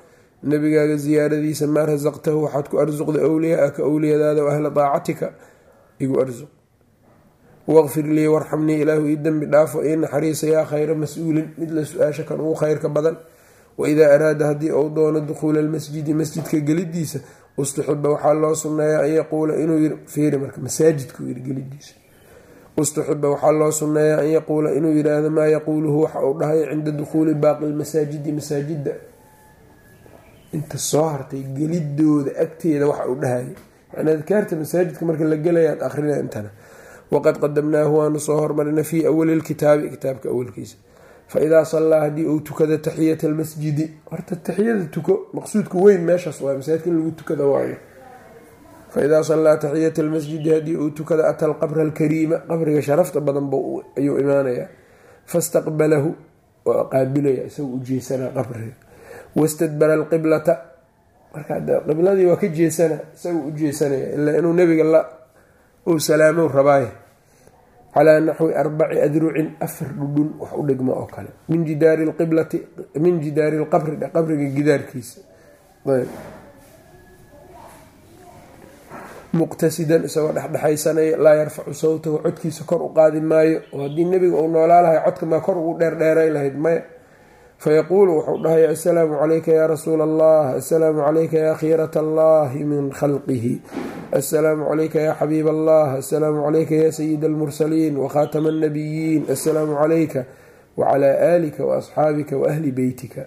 nabigaaga ziyaaradiisa maa rasaqtahu waxaad ku arsuqda awliyaaka awliyadaada wa ahla daacatika igu arsuq waqfir lii warxamnii ilaahu ii dembi dhaafo ii naxariisa yaa khayra mas'uulin mid la su'aasha kan ugu khayrka badan waidaa araada haddii uu doono dukhuula almasjidi masjidka gelidiisa ustuxiba waxaa loo sunneeyaa an yaquula inuu fiiri marka masaajidku yiri gelidiisa ustuxiba waxaa loo sunneeyaa an yaquula inuu yidhaahdo maa yaquuluhu waxa uu dhahay cinda dukhuuli baaqi lmasaajidi masaajida inta soo hartay gelidooda agteeda waxa uu dhahayay yani adkaarta masaajidka marka la gelayaad akhrina intana. Waqad qadamnaahu waanu soo hormarina fii awali lkitaabi kitaabka awalkiisa fa idaa sallaa haddii uu tukada taxiyata almasjidi. Horta taxiyada tuko maqsuudka weyn meeshaas waay masaajidka in lagu tukada waayo fa idaa sallaa taxiyata almasjidi haddii uu tukada ata alqabra alkariima qabriga sharafta badan ayuu imaanayaa fastaqbalahu waa qaabilaya isagoo ujeesanaa qabriga wastadbara alqiblata qibladii waa ka jeesana isagoo u jeesanaya ilaa inuu nebiga la uu salaamow rabaaye calaa naxwi arbaci adrucin afar dhudhun wax u dhigmo oo kale min jidaari lqiblati min jidaari lqabri qabriga gidaarkiisa muqtasidan isagoo dhexdhexaysanaya laa yarfacu sawtahu codkiisa kor u qaadi maayo. Oo haddii nebiga uu noolaa lahay codka maa kor ugu dheerdheeray lahayd maya fayaquulu wuxuu dhahaya assalaamu calayka yaa rasuula allah assalaamu calayka yaa khiirata allahi min khalqihi assalaamu calayka yaa xabiib allah assalaamu calayka yaa sayida almursaliin wakhaatama annabiyiin assalaamu calayka wacalaa aalika waasxaabika waahli beytika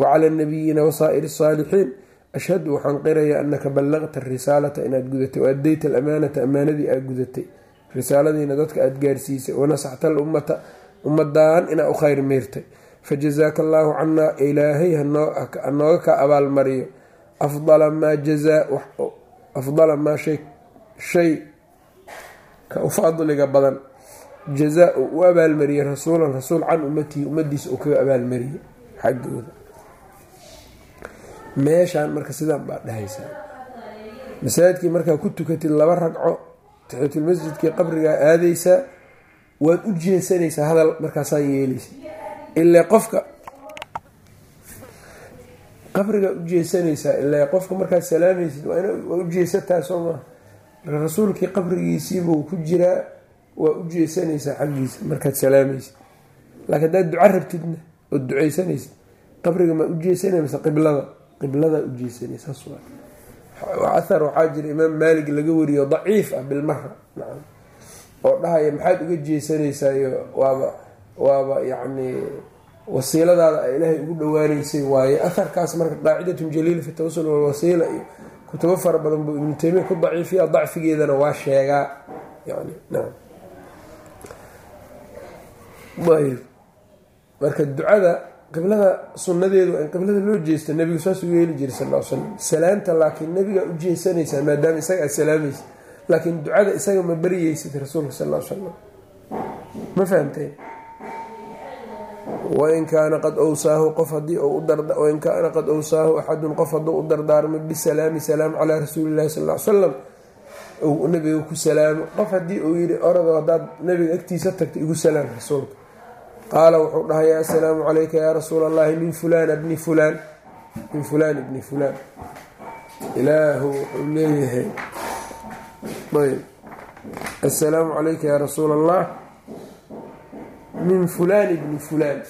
wacala annabiyiina wasaa'iri asaalixiin ashhadu waxaan qirayaa anaka ballaqta risaalata inaad gudatay o addayta alamaanata ammaanadii aad gudatay risaaladiina dadka aada gaarsiisay wanasaxta alummata ummadan inaa u khayr miirtay fajazaaka allaahu canaa ilaahay hanooga ka abaalmariyo afdala maa jazaa afdala maa shay ka u fadliga badan jazaa uu u abaalmariyey rasuulan rasuul can ummatihi ummadiisa uu kaga abaalmariyey xaggooda meeshaan marka sidaan baad dhahaysaa masaajidkii markaa ku tukatid laba ragco taxiyatulmasjidkii qabrigaa aadaysaa waad u jeesanaysaa hadal markaasaan yeelaysa ilaa qofka qabrigaa u jeesanaysaa ilaa qofka markaad salaamaysid waa u jeesataa soo rasuulkii qabrigiisiibuu ku jiraa waa u jeesanaysaa xaggiisa markaad salaamaysid laakiin haddaad duco rabtidna ood duceysanaysid qabriga maa u jeesanay mise qiblada qibladaa u jeesanaysaas ahar waxaa jira imaam maalig laga wariyo daciif ah bilmara oo dhahaya maxaad uga jeesanaysayo waaba waaba yacni wasiiladaada a ilaahay ugu dhawaaneysay waaye? Aharkaas marka qaacidatun jaliila fi tawasul walwasiila iyo kutubo fara badan buu ibnu taymiya ku daciifiya dacfigeedana waa sheegaa yani marka ducada qiblada sunnadeedu in qiblada loo jeesto nebigu saasuu yeeli jiray sal l slam salaanta laakiin nebigaa u jeesanaysaa maadaama isaga aad salaamaysa laakiin ducada isaga ma baryeysid rasuulka sal l slam ma fahamteen? Wain kaana qad owsaahu qof haddii wain kaana qad owsaahu axadun qof hadduu u dardaarmay bisalaami salaam calaa rasuulillahi sal l salam nabiga ku salaamo. Qof haddii uu yidhi orado haddaad nabiga agtiisa tagta igu salaam rasuulka qaala wuxuu dhahayaa assalaamu calayka yaa rasuula allahi min fulaan bni fulaan. Min fulaan ibni fulaan. Ilaahu wuxuu leeyahay ayb assalaamu calayka yaa rasuula allah min fulaan ibni fulaan.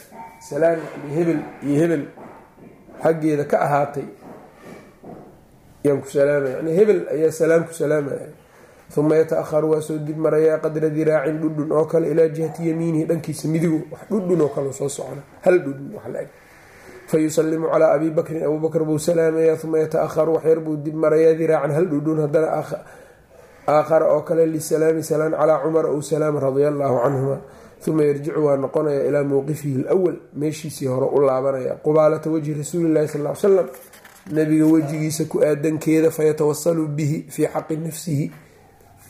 Salaam yani hebel iyo hebel xaggeeda ka ahaatay. Yaan ku salaamaya. Yani hebel ayaa salaam ku salaamaya uma yata-aharu waa soo dib marayaa qadra diraacin dhudhun oo kale ilaa jihati yamiinihi dhankiisa midigu wax dhudhun oo kale soo socona hal dhudhun wax la-eg yusalimu calaa abi bakrin abuu bakr buu salaamaya uma yata-aharu waxyar buu dib marayaa diraacan hal dhudhun haddana aakhara oo kale lisalaami salaan calaa cumar ou salaam radia allaahu canhuma. Uma yarjicu waa noqonaya ilaa mowqifihi lwal meeshiisii hore u laabanaya. Qubaalata wajhi rasuulilahi sal l salam nabiga wejigiisa ku aadankeeda fayatawasalu bihi fii xaqi nafsihi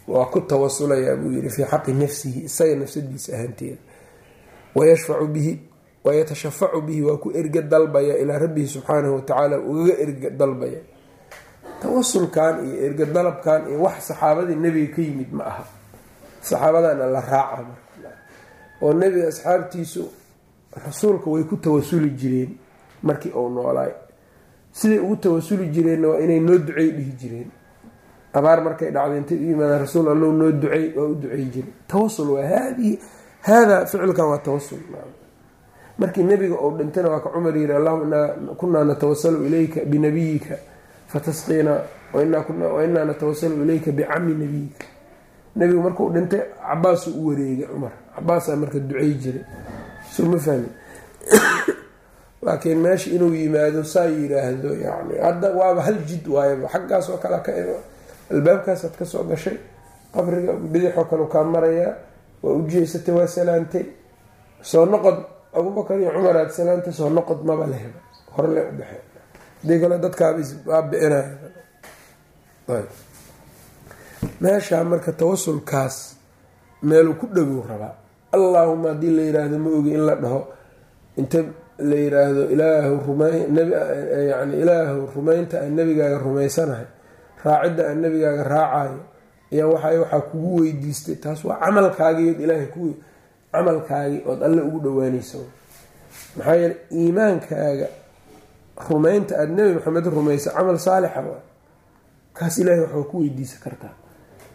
waa ku tawasulayaa buu yii fii xaqi nafsihi isaga nafsadiisa ahaanteeda wayashfacu bihi wayatashafacu bihi waa ku erga dalbaya ilaa rabbihi subxaanahu watacaala ugaga erga dalbaya. Tawasulkan iyo erga dalabkan iyo wax saxaabadii nebiga ka yimid ma aha. Saxaabadana la raaca oo nebiga asxaabtiisu rasuulka way ku tawasuli jireen markii uu noolaay siday ugu tawasuli jireenna waa inay noo ducey dhihi jireen abaar markay dhacday intay u yimaadaan rasuul allow noo ducey waa u ducey jiray tawasul waa haadihi haadaa ficilkan waa tawasul markii nebiga uu dhintayna waa ka cumar yiri allahuma inaa kunaa natawasalu ilayka binabiyika fatasqiina wainaa natawasalu ilayka bicami nabiyika. Nebigu markuu dhintay cabaasuu u wareegay cumar. Cabaasaa marka ducey jiray soo ma fahmi laakiin meesha inuu yimaado saa yiraahdo yani hadda waaba hal jid waayaba xaggaas oo kale ka albaabkaasaad ka soo gashay qabriga bidixoo kale kaa marayaa waa u jeesatay waa salaantay. Soo noqod abubakar iyo cumar aad salaantay soo noqod maba lehba horle u baxe haddii kale meeshaa marka tawasulkaas meeluu ku dhogow rabaa. Allaahuma haddii la yiraahdo ma ogi in la dhaho. Inta la yiraahdo ilaahu rumayani ilaahu rumaynta aan nebigaaga rumaysanahay raacidda aan nebigaaga raacayo ayaa waxa waxaa kugu weydiistay. Taas waa camalkaagii ood ilaahay ku camalkaagii ood alle ugu dhawaanaysa maxaa yeele iimaankaaga rumaynta aada nebi maxamed rumaysa camal saalixa waa kaas ilaahay waxaa ku weydiisan kartaa.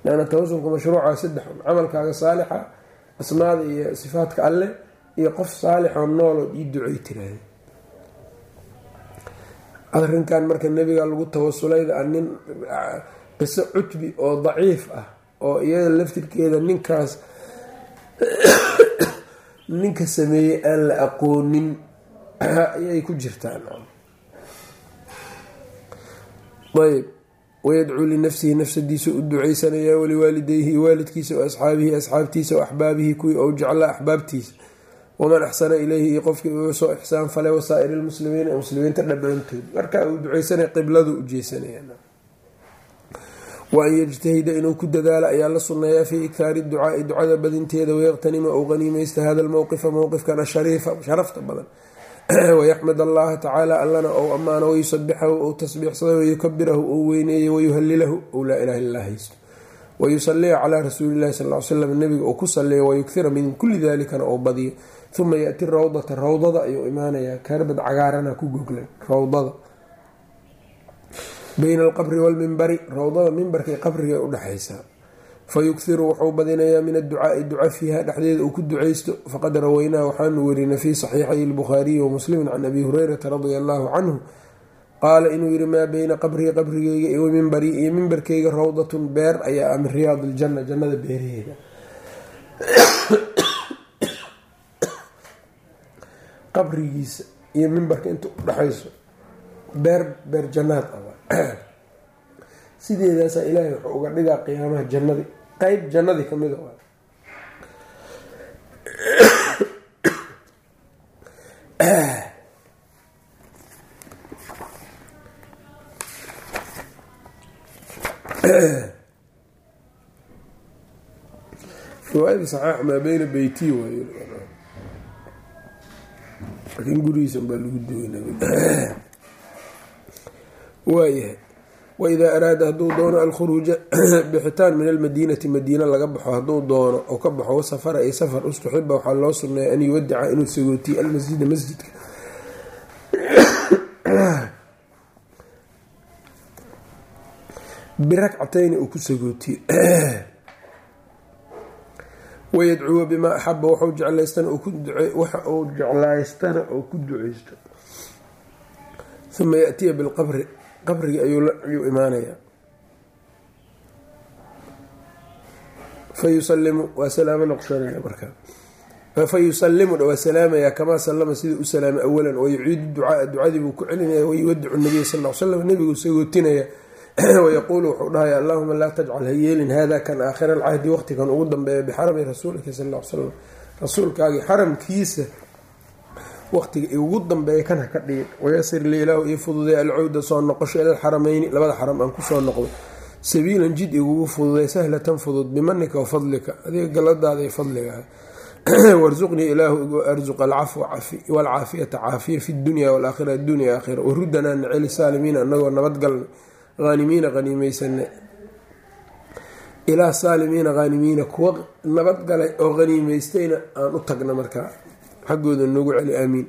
Laanna tawasulka mashruuca saddex camalkaaga saalixa asmaada iyo sifaadka alle iyo qof saalixoo noolood ii ducey tiraahda arrinkan marka nebiga lagu tawasulayda a nin qiso cutbi oo daciif ah oo iyada laftirkeeda ninkaas ninka sameeyey aan la aqoonin ayay ku jirtaan. Ayb wayadcuu linafsihi nafsadiisa u duceysanayaa waliwaalideyhi waalidkiisa o asxaabihi asxaabtiisa o axbaabihi kuwii ou jeclaa axbaabtiisa waman axsana ileyhi iyo qofkii uu soo ixsaan falay wasaa'iri lmuslimiina muslimiinta dhammaantood. Marka uu duceysanaya qibladu u jeesanaya wa an yajtahida inuu ku dadaalo ayaa la sunneeyaa fii iktaari ducaai ducada badinteeda. Wayaqtanima ou qaniimeysta hada lmowqifa mowqifkan ashariifa sharafta badan. Wayaxmad allaha tacaala allana ou ammaano wayusabixahu ou tasbiixsado wayukabirahu ou weyneeyo wayuhalilahu ou laa ilaha illa haysto. Wayusaliya calaa rasuulilahi sal l slam nabiga uu ku saliyo wayukhira min kulli dalikana ou badiyo uma yaati rawdata rawdada ayuu imaanayaa karbad cagaarana ku goglan rawdada bayna alqabri walmimbari rawdada mimbarkay qabriga udhexaysaa fayughiru wuxuu badinayaa min adducaai duca fiiha dhexdeeda uu ku ducaysto faqad raweynaa waxaanu werinay fii saxiixay lbukhaariyi wamuslimin can abi hureyrata radia allahu canhu qaala inuu yihi maa beyna qabrii qabrigeyga iyo mimbarii iyo mimbarkeyga rawdatun beer ayaa min riyaad iljanna jannada beeraheeda qabrigiisa iyo mimbarka inta u dhexayso beer beer jannaad ah sideedaasaa ilaahay wuxuu uga dhigaa qiyaamaha jannadii qeyb jannadii ka mida riwaayadii saxaax maa beyna beyti waay laakiin gurigiisa baa lagu duway waidaa araada hadduu doono alkhuruuja bixitaan min almadiinati madiina laga baxo hadduu doono oo ka baxo wasafara ay safar ustuxiba waxaa loo sunneeya an yuwadica inuu sagootiye almasjida masjidka. Birakcatayni uu ku sagootiye wayadcuwa bimaa axaba waxu jeclaystana waxa uu jeclaystana oo ku duceysto uma yaatiya bilqabri qabrigi ayuu imaanayaa fayusalimu waa salaamo noqshanaya markaa fayusalimu waa salaamaya kamaa salama sidii u salaamay awalan wayuciidu ducaaa ducadii buu ku celinaya wayuwadicu nabiya sal l slam nebiguu sagootinaya wayaquulu wuxuu dhahaya allahuma laa tajcal ha yeelin hada kan aakhira alcahdi waqtigan ugu dambeeya bixarami rasuulika sal l slam rasuulkaagii xaramkiisa waqtiga ugu dambeeya kan ha ka dhigin wayasir li ilaahu ii fududay alcowda soo noqosho ila alxaramayni labada xaram aan ku soo noqdo sabiilan jid igugu fududay sahlatan fudud bimanika wafadlika adiga galadaada i fadliga warsuqnii ilaahu arzuq alcafwa walcaafiyata caafiya fi dunya walaakhira addunya aakhira warudanaa naceli saalimiina anagoo nabadgalna haanimiina haniimeysana ilaa saalimiina haanimiina kuwa nabadgalay oo haniimeystayna aan u tagna markaa xaggooda noogu celi aamiin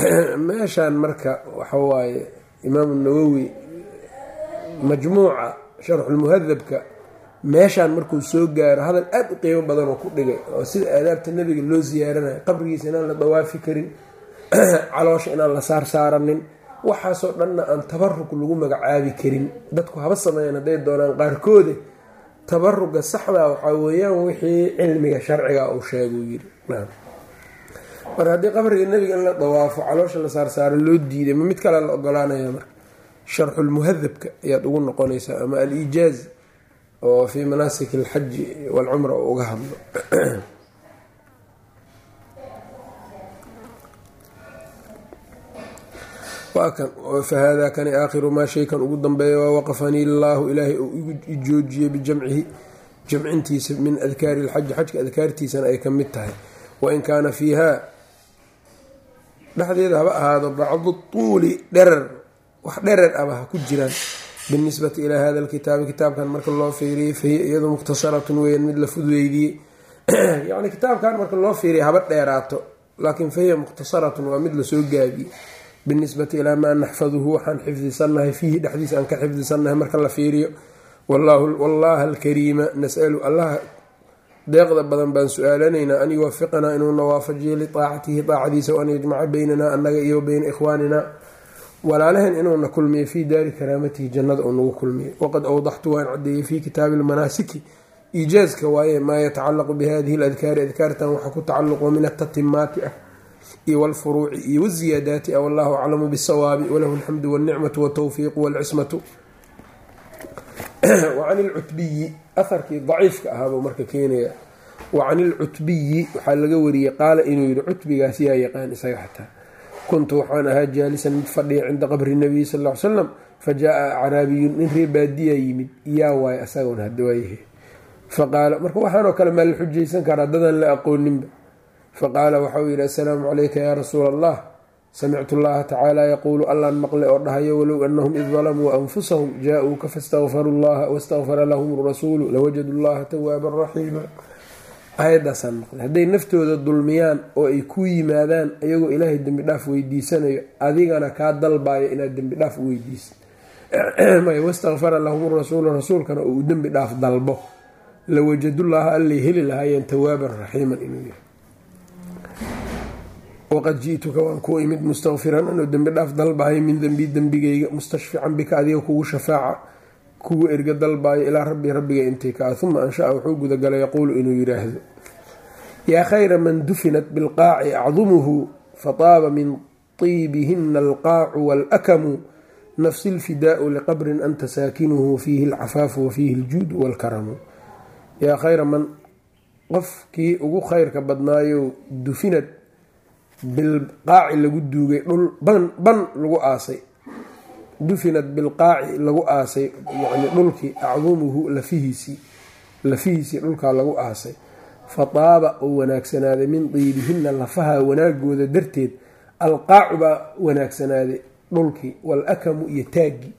meeshaan marka waxawaaye imaamu nawowi majmuuca sharxulmuhadabka meeshaan markuu soo gaaro hadal aada u qiimo badan oo ku dhigay oo sida aadaabta nebiga loo siyaaranayo qabrigiisa inaan la dawaafi karin caloosha inaan la saarsaaranin waxaasoo dhanna aan tabarug lagu magacaabi karin. Dadku haba sameeyeen hadday doonaan qaarkoode tabaruga saxda waxaa weeyaan wixii cilmiga sharciga uu sheeguu yiri marka haddii qabriga nebiga in la dawaafo caloosha la saarsaaro loo diiday ma mid kale la ogolaanaya marka sharxulmuhadabka ayaad ugu noqonaysaa ama al-iijaaz oo fii manaasik alxaji walcumra uga hadlo fahaada kani aakhiru maa shaykan ugu dambeeya waa waqafanii illaahu ilaahay uu igu joojiyey bijamcihi jamcintiisa min adkaari lxaji xajka adkaartiisana ay ka mid tahay. Wain kaana fiiha dhexdeeda haba ahaado bacdu tuuli dherer wax dherer aba ha ku jiraan. Binisbati ilaa hada alkitaabi kitaabkan marka loo fiiriyey fahiya iyadu mukhtasaratun weyan mid la fududeydiyey yacni kitaabkan marka loo fiiriya haba dheeraato laakiin fahiya mukhtasaratun waa mid la soo gaabiyey binisbati ilaa maa naxfaduhu waxaan xifdisannahay fiihi dhexdiisa aan ka xifdisannahay marka la fiiriyo. Wallaha alkariima nasalu allaha deeqda badan baan su'aalanaynaa an yuwafiqanaa inuuna waafajiyo liaacatihi daacadiisa an yajmaca beynanaa annaga iyo beyna ikhwaaninaa walaalaheen inuuna kulmiyo fii daari karaamatihi jannada uu nagu kulmiyo. Waqad awdaxtu waan cadeeyey fii kitaabi lmanaasiki iijaazka waaye maa yatacalaqu bihadihi ladkaari adkaartan waxaa ku tacaluqo min atatimaati ah iyo wlfuruuci iyo wziyaadaati ah wallahu aclamu bisawaabi walahu alxamdu wاlnicmatu wاtawfiiqu wاlcismatu wacan ilcutbiyi aharkii daciifka ahaabuu marka keenaya wacan ilcutbiyi waxaa laga wariyey qaala inuu yihi cutbigaas yaa yaqaan isaga xataa kuntu waxaan ahaa jaalisan mid fadhiya cinda qabri nabiyi sal l salam fa jaa acraabiyun nin ree baadiya yimid yaa waay asagoon hadawaayahe faqaala marka waxaanoo kale maa la xujaysan karaa dadaan la aqooninba faqaala waxauu yidhi assalaamu calayka yaa rasuula allah samictu allaha tacaala yaquulu allaan maqle oo dhahayo walow anahum id dalamuu anfusahum jaa-uuka faاstaqfaruu llaha wastakfara lahum rasuulu lawajadu llaha tawaaban raxiima aayaddaasaan maqlay. Hadday naftooda dulmiyaan oo ay ku yimaadaan iyagoo ilaahay dembi dhaaf weydiisanayo adigana kaa dalbayo inaad dembi dhaaf u weydiisid wastakfara lahum rasuulu rasuulkana uu dembi dhaaf dalbo. Lawajadullaha allay heli lahaayeen tawaaban raxiiman inuu yahay waqad ji'tuka waan kuu imid mustakfiran anuu dembi dhaaf dalbahay min dembi dembigayga mustashfican bika adiga kugu shafaaca kugu erga dalbaayo ilaa rabbi rabbiga intay kaa uma anshaa wuxuu gudagalay yaquulu inuu yidhaahdo yaa khayra man dufinat bilqaaci acdumuhu fataaba min tiibihina alqaacu waalakamu nafsi ilfidaau liqabrin anta saakinuhu fiihi alcafaafu wafiihi aljuudu waalkaramu yaa khayra man qofkii ugu khayrka badnaayo dufinad bilqaaci lagu duugay dhul ban lagu aasay. Dufinad bilqaaci lagu aasay yani dhulkii acdumuhu lafihiisii lafihiisii dhulkaa lagu aasay. Fataaba oo wanaagsanaaday min diibihina lafaha wanaagooda darteed alqaacu baa wanaagsanaaday dhulkii walakamu iyo taagii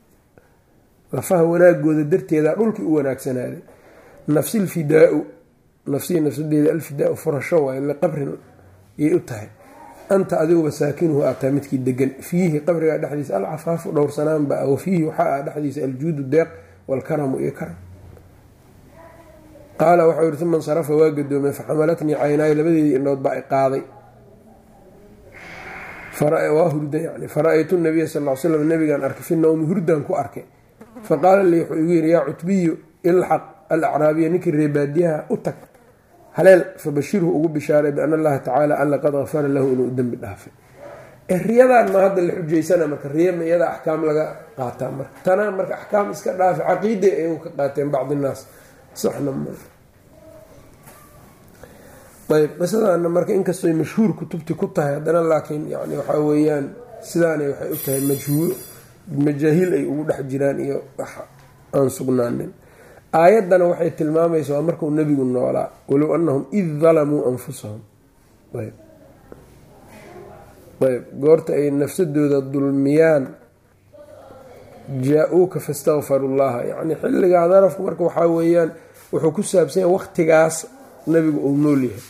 lafaha wanaagooda darteeda dhulkii u wanaagsanaaday nafsi lfidaau nafsii nafsadeeda alfidaau furasho waay liqabrin yay u tahay anta adiguba saakinuhu ataa midkii degan fiihi qabrigaa dhexdiisa alcafaafu dhowrsanaanba ah wafiihi waxaa ah dhexdiisa aljuudu deeq walkaramu iyo karam. Qaala waxau yihi uma insarafa waa gadoomay faxamalatnii caynaayo labadeedii indhood baa i qaaday. Waa hurda yani fara-aytu nabiya sal l slam nabigaan arkay fi nawmi hurdaan ku arkay. Faqaala lii wuxuu igu yidhi yaa cutbiyu ilxaq alacraabiya ninkii reebaadiyaha u tag haleel fabashirhu ugu bishaaray biana allaha tacaala alla qad gafara lahu inuu dembi dhaafay. Riyadan ma hadda la xujaysana marka riyama iyada axkaam laga qaataa marka. Tana marka axkaam iska dhaafa caqiiday ay ka qaateen bacdi innaas saxna ma. Ayb qisadana marka inkastoy mashhuur kutubti ku tahay haddana laakiin yani waxaa weeyaan sidaanay waxay u tahay majaahiil ay ugu dhex jiraan iyo wax aan sugnaanin aayaddana waxay tilmaamaysa waa markuu nebigu noolaa walow annahum id dalamuu anfusahum. Ayb. Goorta ay nafsadooda dulmiyaan jaa-uuka fastakfaru llaha yacni xilligaa darafku marka waxaa weeyaan wuxuu ku saabsanya waqtigaas nebigu uu nool yahay.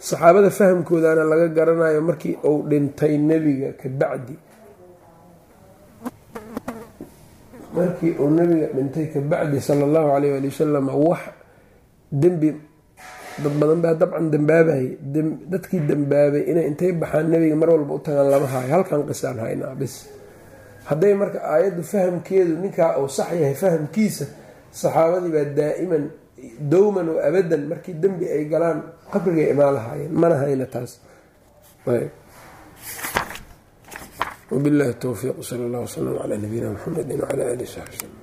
Saxaabada fahamkoodana laga garanayo markii uu dhintay nebiga ka markii uu nebiga dhintay ka bacdi sala allahu caleyh waali wasalam wax dembi dad badan baa dabcan dambaabayay dadkii dambaabay inay intay baxaan nebiga mar walba u tagaan lama hayo. Halkan qisaan haynaa bis. Hadday marka aayaddu fahamkeedu ninkaa uu sax yahay fahamkiisa saxaabadii baa daa'iman dowman wa abadan markii dembi ay galaan qabrigay imaan lahaayeen mana hayna taas wabillahi towfiiq sal allah wslam calaa nabiyina mxamedi wcala alihi saxbi slm